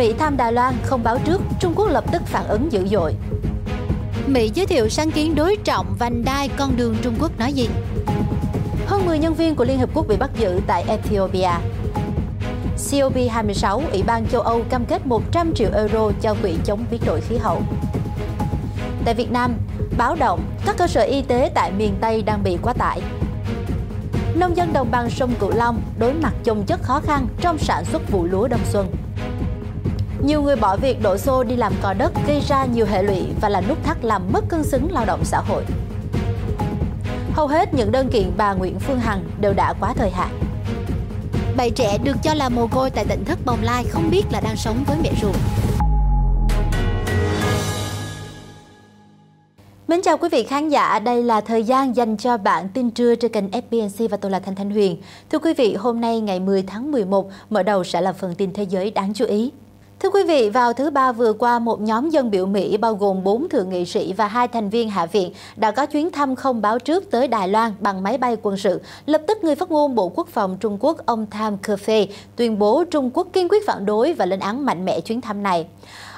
Mỹ tham Đài Loan không báo trước, Trung Quốc lập tức phản ứng dữ dội. Mỹ giới thiệu sáng kiến đối trọng vành đai con đường Trung Quốc nói gì? Hơn 10 nhân viên của Liên Hợp Quốc bị bắt giữ tại Ethiopia. COP26, Ủy ban châu Âu cam kết 100 triệu euro cho quỹ chống biến đổi khí hậu. Tại Việt Nam, báo động các cơ sở y tế tại miền Tây đang bị quá tải. Nông dân đồng bằng sông Cửu Long đối mặt chồng chất khó khăn trong sản xuất vụ lúa đông xuân. Nhiều người bỏ việc đổ xô đi làm cò đất gây ra nhiều hệ lụy và là nút thắt làm mất cân xứng lao động xã hội. Hầu hết những đơn kiện bà Nguyễn Phương Hằng đều đã quá thời hạn. Bảy trẻ được cho là mồ côi tại tỉnh thất Bồng Lai không biết là đang sống với mẹ ruột. Mến chào quý vị khán giả, đây là thời gian dành cho bạn tin trưa trên kênh FBNC và tôi là Thanh Thanh Huyền. Thưa quý vị, hôm nay ngày 10 tháng 11, mở đầu sẽ là phần tin thế giới đáng chú ý. Thưa quý vị, vào thứ Ba vừa qua, một nhóm dân biểu Mỹ bao gồm 4 thượng nghị sĩ và hai thành viên Hạ viện đã có chuyến thăm không báo trước tới Đài Loan bằng máy bay quân sự. Lập tức người phát ngôn Bộ Quốc phòng Trung Quốc ông Tham Kefe tuyên bố Trung Quốc kiên quyết phản đối và lên án mạnh mẽ chuyến thăm này.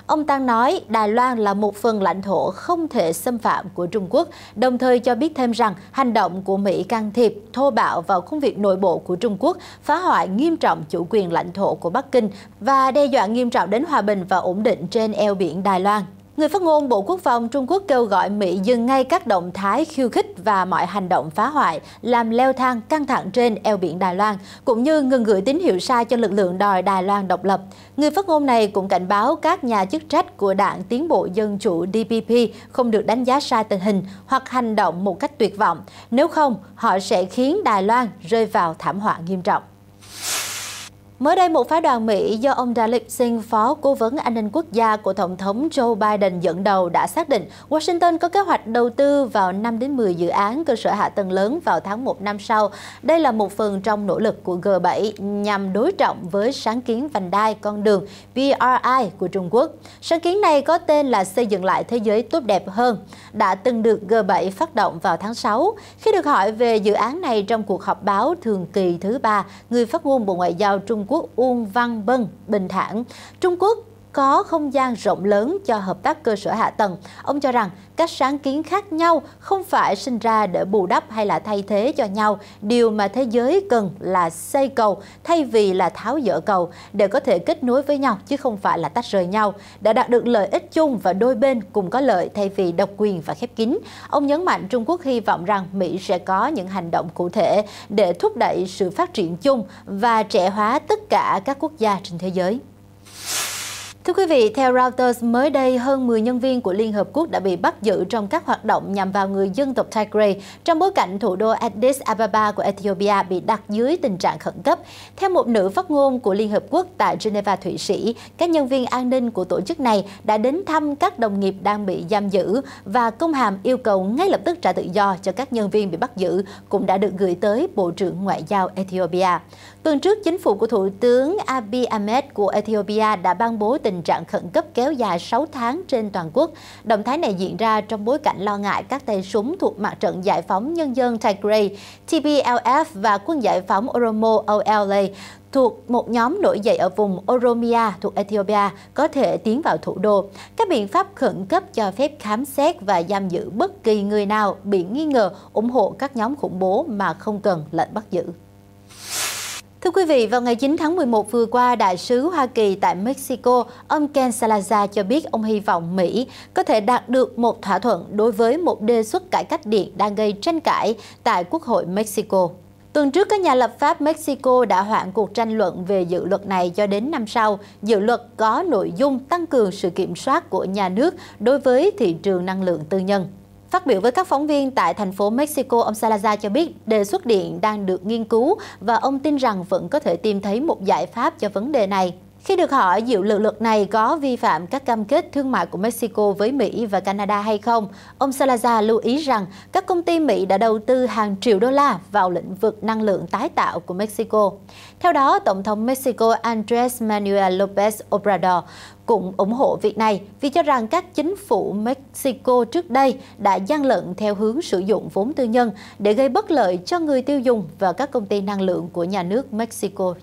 Ông Tăng nói Đài Loan là một phần lãnh thổ không thể xâm phạm của Trung Quốc, đồng thời cho biết thêm rằng hành động của Mỹ can thiệp thô bạo vào công việc nội bộ của Trung Quốc, phá hoại nghiêm trọng chủ quyền lãnh thổ của Bắc Kinh và đe dọa nghiêm trọng đến hòa bình và ổn định trên eo biển Đài Loan. Người phát ngôn Bộ Quốc phòng Trung Quốc kêu gọi Mỹ dừng ngay các động thái khiêu khích và mọi hành động phá hoại, làm leo thang căng thẳng trên eo biển Đài Loan, cũng như ngừng gửi tín hiệu sai cho lực lượng đòi Đài Loan độc lập. Người phát ngôn này cũng cảnh báo các nhà chức trách của đảng Tiến bộ Dân chủ DPP không được đánh giá sai tình hình hoặc hành động một cách tuyệt vọng, nếu không họ sẽ khiến Đài Loan rơi vào thảm họa nghiêm trọng. Mới đây, một phái đoàn Mỹ do ông Dalip Singh, Phó Cố vấn An ninh Quốc gia của Tổng thống Joe Biden dẫn đầu đã xác định Washington có kế hoạch đầu tư vào 5 đến 10 dự án cơ sở hạ tầng lớn vào tháng 1 năm sau. Đây là một phần trong nỗ lực của G7 nhằm đối trọng với sáng kiến vành đai con đường BRI của Trung Quốc. Sáng kiến này có tên là xây dựng lại thế giới tốt đẹp hơn, đã từng được G7 phát động vào tháng 6. Khi được hỏi về dự án này trong cuộc họp báo thường kỳ thứ ba, người phát ngôn Bộ Ngoại giao Trung Quốc Quốc Uông Văn Bân bình thản. Trung Quốc có không gian rộng lớn cho hợp tác cơ sở hạ tầng. Ông cho rằng các sáng kiến khác nhau không phải sinh ra để bù đắp hay là thay thế cho nhau. Điều mà thế giới cần là xây cầu thay vì là tháo dỡ cầu để có thể kết nối với nhau chứ không phải là tách rời nhau. đã đạt được lợi ích chung và đôi bên cùng có lợi thay vì độc quyền và khép kín. Ông nhấn mạnh Trung Quốc hy vọng rằng Mỹ sẽ có những hành động cụ thể để thúc đẩy sự phát triển chung và trẻ hóa tất cả các quốc gia trên thế giới. Thưa quý vị, theo Reuters, mới đây hơn 10 nhân viên của Liên Hợp Quốc đã bị bắt giữ trong các hoạt động nhằm vào người dân tộc Tigray trong bối cảnh thủ đô Addis Ababa của Ethiopia bị đặt dưới tình trạng khẩn cấp. Theo một nữ phát ngôn của Liên Hợp Quốc tại Geneva, Thụy Sĩ, các nhân viên an ninh của tổ chức này đã đến thăm các đồng nghiệp đang bị giam giữ và công hàm yêu cầu ngay lập tức trả tự do cho các nhân viên bị bắt giữ cũng đã được gửi tới Bộ trưởng Ngoại giao Ethiopia. Tuần trước, chính phủ của Thủ tướng Abiy Ahmed của Ethiopia đã ban bố tình trạng khẩn cấp kéo dài 6 tháng trên toàn quốc. Động thái này diễn ra trong bối cảnh lo ngại các tay súng thuộc mặt trận giải phóng nhân dân Tigray, TPLF và quân giải phóng Oromo OLA thuộc một nhóm nổi dậy ở vùng Oromia thuộc Ethiopia có thể tiến vào thủ đô. Các biện pháp khẩn cấp cho phép khám xét và giam giữ bất kỳ người nào bị nghi ngờ ủng hộ các nhóm khủng bố mà không cần lệnh bắt giữ. Thưa quý vị, vào ngày 9 tháng 11 vừa qua, Đại sứ Hoa Kỳ tại Mexico, ông Ken Salazar cho biết ông hy vọng Mỹ có thể đạt được một thỏa thuận đối với một đề xuất cải cách điện đang gây tranh cãi tại Quốc hội Mexico. Tuần trước, các nhà lập pháp Mexico đã hoãn cuộc tranh luận về dự luật này cho đến năm sau. Dự luật có nội dung tăng cường sự kiểm soát của nhà nước đối với thị trường năng lượng tư nhân. Phát biểu với các phóng viên tại thành phố Mexico, ông Salazar cho biết đề xuất điện đang được nghiên cứu và ông tin rằng vẫn có thể tìm thấy một giải pháp cho vấn đề này. Khi được hỏi dịu lực luật này có vi phạm các cam kết thương mại của Mexico với Mỹ và Canada hay không, ông Salazar lưu ý rằng các công ty Mỹ đã đầu tư hàng triệu đô la vào lĩnh vực năng lượng tái tạo của Mexico. Theo đó, Tổng thống Mexico Andres Manuel López Obrador cũng ủng hộ việc này vì cho rằng các chính phủ Mexico trước đây đã gian lận theo hướng sử dụng vốn tư nhân để gây bất lợi cho người tiêu dùng và các công ty năng lượng của nhà nước Mexico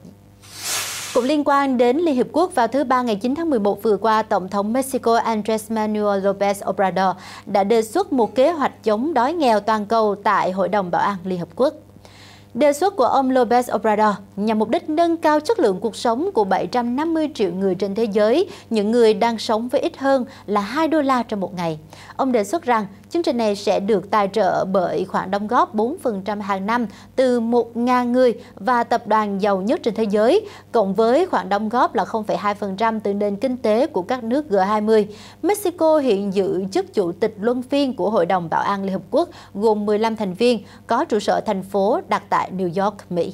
cũng liên quan đến Liên Hiệp Quốc, vào thứ Ba ngày 9 tháng 11 vừa qua, Tổng thống Mexico Andrés Manuel López Obrador đã đề xuất một kế hoạch chống đói nghèo toàn cầu tại Hội đồng Bảo an Liên Hợp Quốc. Đề xuất của ông López Obrador nhằm mục đích nâng cao chất lượng cuộc sống của 750 triệu người trên thế giới, những người đang sống với ít hơn là 2 đô la trong một ngày. Ông đề xuất rằng chương trình này sẽ được tài trợ bởi khoản đóng góp 4% hàng năm từ 1.000 người và tập đoàn giàu nhất trên thế giới, cộng với khoản đóng góp là 0,2% từ nền kinh tế của các nước G20. Mexico hiện giữ chức chủ tịch luân phiên của Hội đồng Bảo an Liên Hợp Quốc, gồm 15 thành viên, có trụ sở thành phố đặt tại New York, Mỹ.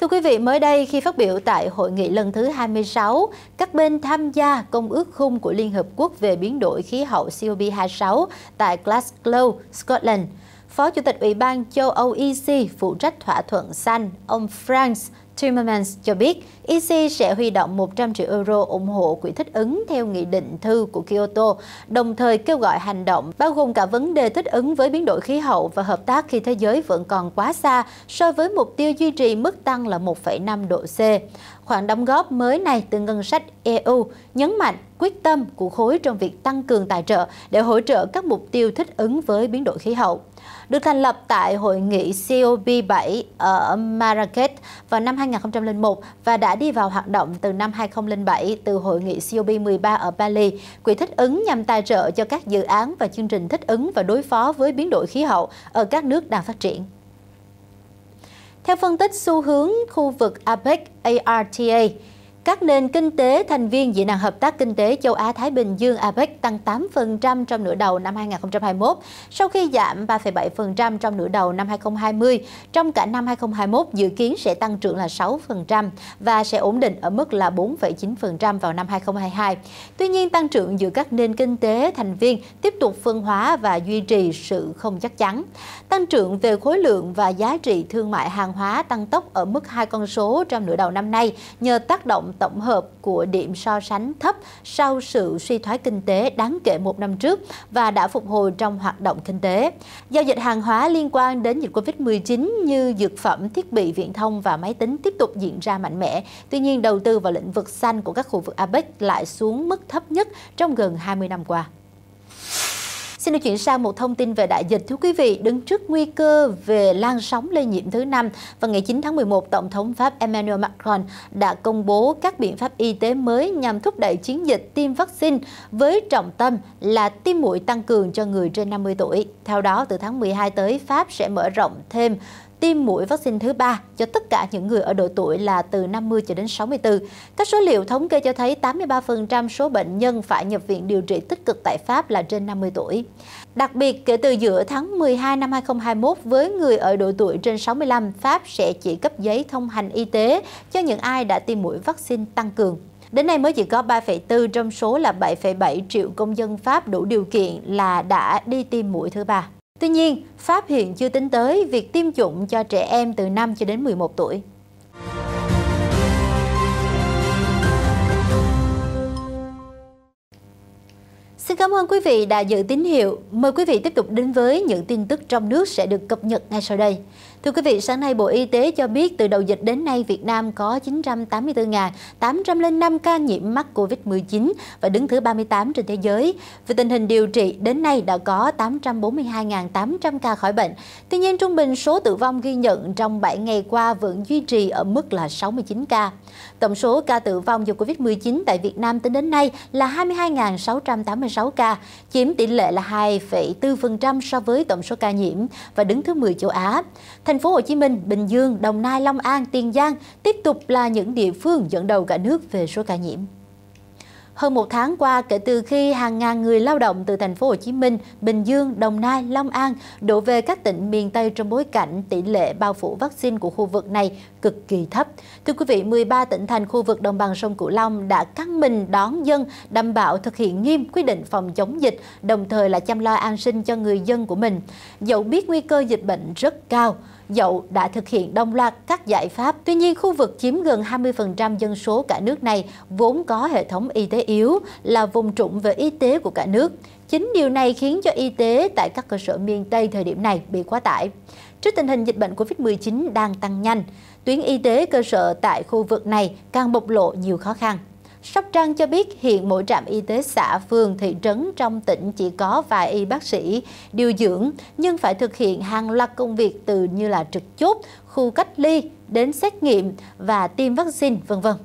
Thưa quý vị, mới đây khi phát biểu tại hội nghị lần thứ 26, các bên tham gia Công ước khung của Liên Hợp Quốc về biến đổi khí hậu COP26 tại Glasgow, Scotland, Phó Chủ tịch Ủy ban châu Âu EC phụ trách thỏa thuận xanh, ông Franz Timmermans cho biết EC sẽ huy động 100 triệu euro ủng hộ quỹ thích ứng theo nghị định thư của Kyoto, đồng thời kêu gọi hành động bao gồm cả vấn đề thích ứng với biến đổi khí hậu và hợp tác khi thế giới vẫn còn quá xa so với mục tiêu duy trì mức tăng là 1,5 độ C. Khoản đóng góp mới này từ ngân sách EU nhấn mạnh quyết tâm của khối trong việc tăng cường tài trợ để hỗ trợ các mục tiêu thích ứng với biến đổi khí hậu được thành lập tại hội nghị COP7 ở Marrakech vào năm 2001 và đã đi vào hoạt động từ năm 2007 từ hội nghị COP13 ở Bali. Quỹ thích ứng nhằm tài trợ cho các dự án và chương trình thích ứng và đối phó với biến đổi khí hậu ở các nước đang phát triển. Theo phân tích xu hướng khu vực APEC ARTA, các nền kinh tế thành viên Diễn đàn Hợp tác Kinh tế Châu Á-Thái Bình Dương APEC tăng 8% trong nửa đầu năm 2021, sau khi giảm 3,7% trong nửa đầu năm 2020. Trong cả năm 2021, dự kiến sẽ tăng trưởng là 6% và sẽ ổn định ở mức là 4,9% vào năm 2022. Tuy nhiên, tăng trưởng giữa các nền kinh tế thành viên tiếp tục phân hóa và duy trì sự không chắc chắn. Tăng trưởng về khối lượng và giá trị thương mại hàng hóa tăng tốc ở mức hai con số trong nửa đầu năm nay nhờ tác động tổng hợp của điểm so sánh thấp sau sự suy thoái kinh tế đáng kể một năm trước và đã phục hồi trong hoạt động kinh tế. Giao dịch hàng hóa liên quan đến dịch Covid-19 như dược phẩm, thiết bị viễn thông và máy tính tiếp tục diễn ra mạnh mẽ. Tuy nhiên, đầu tư vào lĩnh vực xanh của các khu vực APEC lại xuống mức thấp nhất trong gần 20 năm qua. Xin được chuyển sang một thông tin về đại dịch. Thưa quý vị, đứng trước nguy cơ về lan sóng lây nhiễm thứ năm, vào ngày 9 tháng 11, Tổng thống Pháp Emmanuel Macron đã công bố các biện pháp y tế mới nhằm thúc đẩy chiến dịch tiêm vaccine với trọng tâm là tiêm mũi tăng cường cho người trên 50 tuổi. Theo đó, từ tháng 12 tới, Pháp sẽ mở rộng thêm tiêm mũi vaccine thứ ba cho tất cả những người ở độ tuổi là từ 50 cho đến 64. Các số liệu thống kê cho thấy 83% số bệnh nhân phải nhập viện điều trị tích cực tại Pháp là trên 50 tuổi. Đặc biệt, kể từ giữa tháng 12 năm 2021, với người ở độ tuổi trên 65, Pháp sẽ chỉ cấp giấy thông hành y tế cho những ai đã tiêm mũi vaccine tăng cường. Đến nay mới chỉ có 3,4 trong số là 7,7 triệu công dân Pháp đủ điều kiện là đã đi tiêm mũi thứ ba. Tuy nhiên, Pháp hiện chưa tính tới việc tiêm chủng cho trẻ em từ 5 cho đến 11 tuổi. Xin cảm ơn quý vị đã giữ tín hiệu. Mời quý vị tiếp tục đến với những tin tức trong nước sẽ được cập nhật ngay sau đây. Thưa quý vị, sáng nay Bộ Y tế cho biết từ đầu dịch đến nay Việt Nam có 984.805 ca nhiễm mắc COVID-19 và đứng thứ 38 trên thế giới. Về tình hình điều trị, đến nay đã có 842.800 ca khỏi bệnh. Tuy nhiên, trung bình số tử vong ghi nhận trong 7 ngày qua vẫn duy trì ở mức là 69 ca. Tổng số ca tử vong do COVID-19 tại Việt Nam tính đến nay là 22.686 ca, chiếm tỷ lệ là 2,4% so với tổng số ca nhiễm và đứng thứ 10 châu Á. Thành phố Hồ Chí Minh, Bình Dương, Đồng Nai, Long An, Tiền Giang tiếp tục là những địa phương dẫn đầu cả nước về số ca nhiễm. Hơn một tháng qua, kể từ khi hàng ngàn người lao động từ thành phố Hồ Chí Minh, Bình Dương, Đồng Nai, Long An đổ về các tỉnh miền Tây trong bối cảnh tỷ lệ bao phủ vaccine của khu vực này cực kỳ thấp. Thưa quý vị, 13 tỉnh thành khu vực đồng bằng sông Cửu Long đã căng mình đón dân, đảm bảo thực hiện nghiêm quy định phòng chống dịch, đồng thời là chăm lo an sinh cho người dân của mình. Dẫu biết nguy cơ dịch bệnh rất cao, Dậu đã thực hiện đồng loạt các giải pháp. Tuy nhiên, khu vực chiếm gần 20% dân số cả nước này vốn có hệ thống y tế yếu, là vùng trũng về y tế của cả nước. Chính điều này khiến cho y tế tại các cơ sở miền Tây thời điểm này bị quá tải. Trước tình hình dịch bệnh COVID-19 đang tăng nhanh, tuyến y tế cơ sở tại khu vực này càng bộc lộ nhiều khó khăn. Sóc Trăng cho biết hiện mỗi trạm y tế xã, phường, thị trấn trong tỉnh chỉ có vài y bác sĩ điều dưỡng, nhưng phải thực hiện hàng loạt công việc từ như là trực chốt, khu cách ly đến xét nghiệm và tiêm vaccine, vân vân.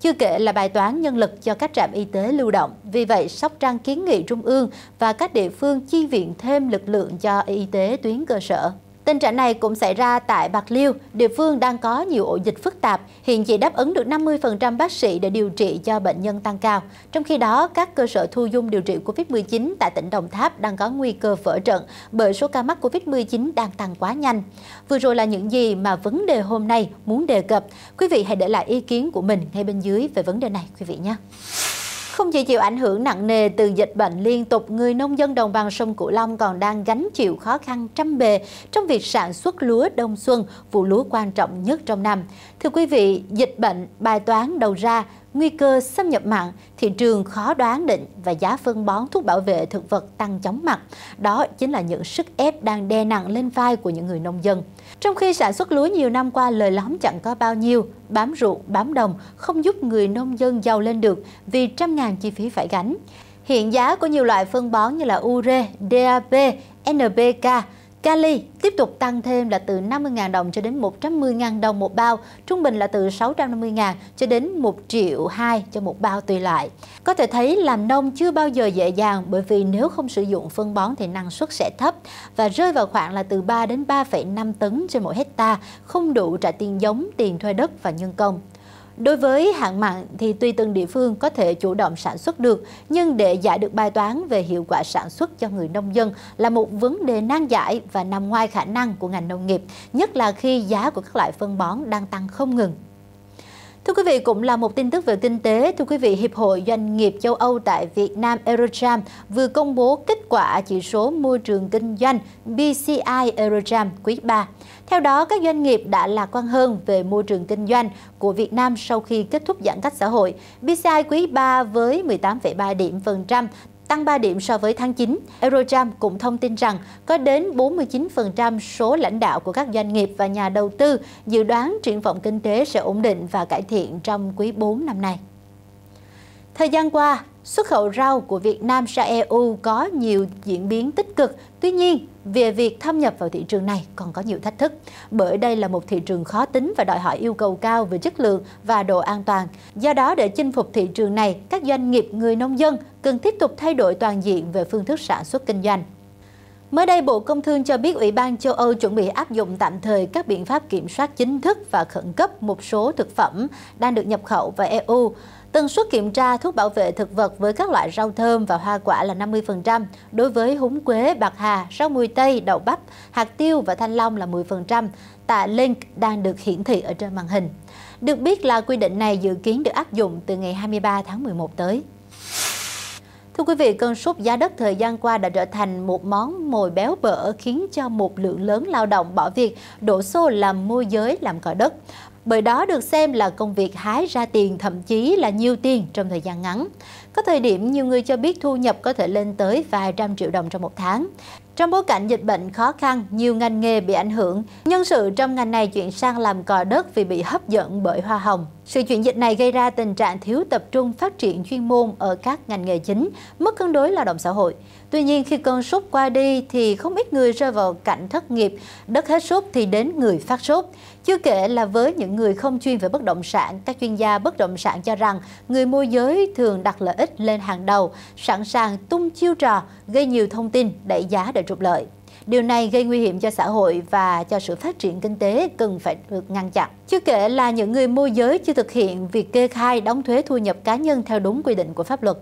Chưa kể là bài toán nhân lực cho các trạm y tế lưu động. Vì vậy, Sóc Trăng kiến nghị Trung ương và các địa phương chi viện thêm lực lượng cho y tế tuyến cơ sở. Tình trạng này cũng xảy ra tại Bạc Liêu, địa phương đang có nhiều ổ dịch phức tạp, hiện chỉ đáp ứng được 50% bác sĩ để điều trị cho bệnh nhân tăng cao. Trong khi đó, các cơ sở thu dung điều trị COVID-19 tại tỉnh Đồng Tháp đang có nguy cơ vỡ trận bởi số ca mắc COVID-19 đang tăng quá nhanh. Vừa rồi là những gì mà vấn đề hôm nay muốn đề cập. Quý vị hãy để lại ý kiến của mình ngay bên dưới về vấn đề này quý vị nhé. Không chỉ chịu ảnh hưởng nặng nề từ dịch bệnh liên tục, người nông dân đồng bằng sông Cửu Long còn đang gánh chịu khó khăn trăm bề trong việc sản xuất lúa đông xuân, vụ lúa quan trọng nhất trong năm. Thưa quý vị, dịch bệnh, bài toán đầu ra nguy cơ xâm nhập mặn, thị trường khó đoán định và giá phân bón thuốc bảo vệ thực vật tăng chóng mặt. Đó chính là những sức ép đang đè nặng lên vai của những người nông dân. Trong khi sản xuất lúa nhiều năm qua lời lóm chẳng có bao nhiêu, bám ruộng, bám đồng không giúp người nông dân giàu lên được vì trăm ngàn chi phí phải gánh. Hiện giá của nhiều loại phân bón như là ure, DAP, NPK Cali tiếp tục tăng thêm là từ 50.000 đồng cho đến 110.000 đồng một bao, trung bình là từ 650.000 cho đến 1 triệu 2 cho một bao tùy loại. Có thể thấy làm nông chưa bao giờ dễ dàng bởi vì nếu không sử dụng phân bón thì năng suất sẽ thấp và rơi vào khoảng là từ 3 đến 3,5 tấn trên mỗi hecta, không đủ trả tiền giống, tiền thuê đất và nhân công. Đối với hạn mặn thì tuy từng địa phương có thể chủ động sản xuất được, nhưng để giải được bài toán về hiệu quả sản xuất cho người nông dân là một vấn đề nan giải và nằm ngoài khả năng của ngành nông nghiệp, nhất là khi giá của các loại phân bón đang tăng không ngừng. Thưa quý vị, cũng là một tin tức về kinh tế. Thưa quý vị, Hiệp hội Doanh nghiệp châu Âu tại Việt Nam Eurocharm vừa công bố kết quả chỉ số môi trường kinh doanh BCI Eurocharm quý 3. Theo đó, các doanh nghiệp đã lạc quan hơn về môi trường kinh doanh của Việt Nam sau khi kết thúc giãn cách xã hội. BCI quý 3 với 18,3 điểm phần trăm tăng 3 điểm so với tháng 9. Eurojam cũng thông tin rằng có đến 49% số lãnh đạo của các doanh nghiệp và nhà đầu tư dự đoán triển vọng kinh tế sẽ ổn định và cải thiện trong quý 4 năm nay. Thời gian qua, xuất khẩu rau của Việt Nam sang EU có nhiều diễn biến tích cực. Tuy nhiên, về việc thâm nhập vào thị trường này còn có nhiều thách thức, bởi đây là một thị trường khó tính và đòi hỏi yêu cầu cao về chất lượng và độ an toàn. Do đó, để chinh phục thị trường này, các doanh nghiệp người nông dân cần tiếp tục thay đổi toàn diện về phương thức sản xuất kinh doanh. Mới đây, Bộ Công Thương cho biết Ủy ban châu Âu chuẩn bị áp dụng tạm thời các biện pháp kiểm soát chính thức và khẩn cấp một số thực phẩm đang được nhập khẩu vào EU. Tần suất kiểm tra thuốc bảo vệ thực vật với các loại rau thơm và hoa quả là 50%, đối với húng quế, bạc hà, rau mùi tây, đậu bắp, hạt tiêu và thanh long là 10%. Tại link đang được hiển thị ở trên màn hình. Được biết là quy định này dự kiến được áp dụng từ ngày 23 tháng 11 tới. Thưa quý vị, cơn sốt giá đất thời gian qua đã trở thành một món mồi béo bở khiến cho một lượng lớn lao động bỏ việc đổ xô làm môi giới làm cỏ đất bởi đó được xem là công việc hái ra tiền thậm chí là nhiều tiền trong thời gian ngắn. Có thời điểm nhiều người cho biết thu nhập có thể lên tới vài trăm triệu đồng trong một tháng. Trong bối cảnh dịch bệnh khó khăn, nhiều ngành nghề bị ảnh hưởng. Nhân sự trong ngành này chuyển sang làm cò đất vì bị hấp dẫn bởi hoa hồng. Sự chuyển dịch này gây ra tình trạng thiếu tập trung phát triển chuyên môn ở các ngành nghề chính, mất cân đối lao động xã hội. Tuy nhiên khi cơn sốt qua đi thì không ít người rơi vào cảnh thất nghiệp, đất hết sốt thì đến người phát sốt. Chưa kể là với những người không chuyên về bất động sản, các chuyên gia bất động sản cho rằng người môi giới thường đặt lợi ích lên hàng đầu, sẵn sàng tung chiêu trò, gây nhiều thông tin, đẩy giá để trục lợi. Điều này gây nguy hiểm cho xã hội và cho sự phát triển kinh tế cần phải được ngăn chặn. Chưa kể là những người môi giới chưa thực hiện việc kê khai đóng thuế thu nhập cá nhân theo đúng quy định của pháp luật.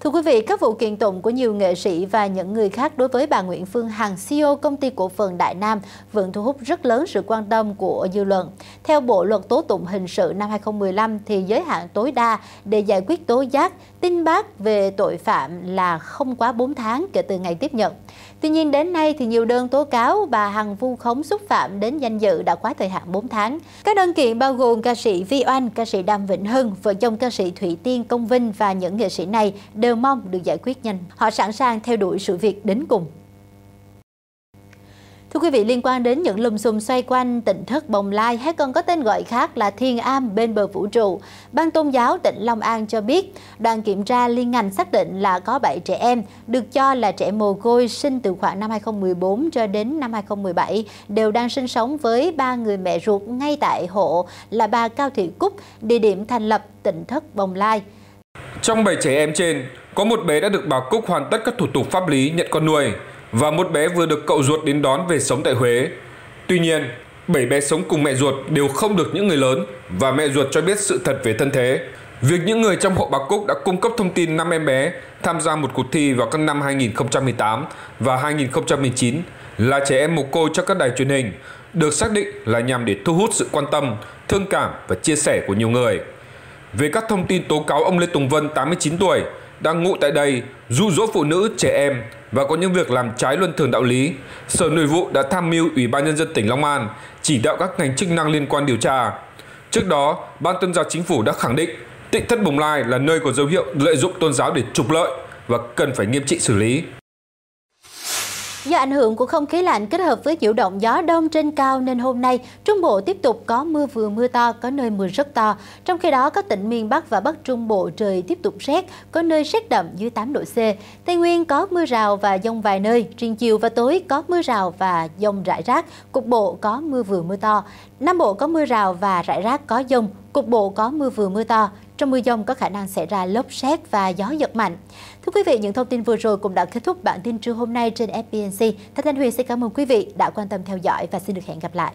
Thưa quý vị, các vụ kiện tụng của nhiều nghệ sĩ và những người khác đối với bà Nguyễn Phương Hằng, CEO công ty cổ phần Đại Nam vẫn thu hút rất lớn sự quan tâm của dư luận. Theo Bộ luật tố tụng hình sự năm 2015 thì giới hạn tối đa để giải quyết tố giác, tin bác về tội phạm là không quá 4 tháng kể từ ngày tiếp nhận. Tuy nhiên đến nay thì nhiều đơn tố cáo bà Hằng vu khống xúc phạm đến danh dự đã quá thời hạn 4 tháng. Các đơn kiện bao gồm ca sĩ Vi Oanh, ca sĩ Đàm Vĩnh Hưng, vợ chồng ca sĩ Thủy Tiên Công Vinh và những nghệ sĩ này đều mong được giải quyết nhanh. Họ sẵn sàng theo đuổi sự việc đến cùng. Thưa quý vị, liên quan đến những lùm xùm xoay quanh tỉnh thất Bồng Lai hay còn có tên gọi khác là Thiên Am bên bờ vũ trụ, Ban Tôn giáo tỉnh Long An cho biết, đoàn kiểm tra liên ngành xác định là có 7 trẻ em được cho là trẻ mồ côi sinh từ khoảng năm 2014 cho đến năm 2017 đều đang sinh sống với ba người mẹ ruột ngay tại hộ là bà Cao Thị Cúc, địa điểm thành lập tỉnh thất Bồng Lai. Trong 7 trẻ em trên, có một bé đã được bà Cúc hoàn tất các thủ tục pháp lý nhận con nuôi và một bé vừa được cậu ruột đến đón về sống tại Huế. Tuy nhiên, bảy bé sống cùng mẹ ruột đều không được những người lớn và mẹ ruột cho biết sự thật về thân thế. Việc những người trong hộ bà Cúc đã cung cấp thông tin 5 em bé tham gia một cuộc thi vào các năm 2018 và 2019 là trẻ em mồ côi cho các đài truyền hình được xác định là nhằm để thu hút sự quan tâm, thương cảm và chia sẻ của nhiều người. Về các thông tin tố cáo ông Lê Tùng Vân 89 tuổi đang ngụ tại đây dụ dỗ phụ nữ, trẻ em và có những việc làm trái luân thường đạo lý, Sở Nội vụ đã tham mưu Ủy ban nhân dân tỉnh Long An chỉ đạo các ngành chức năng liên quan điều tra. Trước đó, Ban Tôn giáo Chính phủ đã khẳng định Tịnh thất Bồng Lai là nơi có dấu hiệu lợi dụng tôn giáo để trục lợi và cần phải nghiêm trị xử lý. Do ảnh hưởng của không khí lạnh kết hợp với nhiễu động gió đông trên cao nên hôm nay Trung Bộ tiếp tục có mưa vừa mưa to, có nơi mưa rất to. Trong khi đó, các tỉnh miền Bắc và Bắc Trung Bộ trời tiếp tục rét, có nơi rét đậm dưới 8 độ C. Tây Nguyên có mưa rào và dông vài nơi, riêng chiều và tối có mưa rào và dông rải rác, cục bộ có mưa vừa mưa to. Nam Bộ có mưa rào và rải rác có dông, cục bộ có mưa vừa mưa to. Trong mưa dông có khả năng xảy ra lốc xét và gió giật mạnh. Thưa quý vị, những thông tin vừa rồi cũng đã kết thúc bản tin trưa hôm nay trên FBNC. Thanh Thanh Huyền xin cảm ơn quý vị đã quan tâm theo dõi và xin được hẹn gặp lại.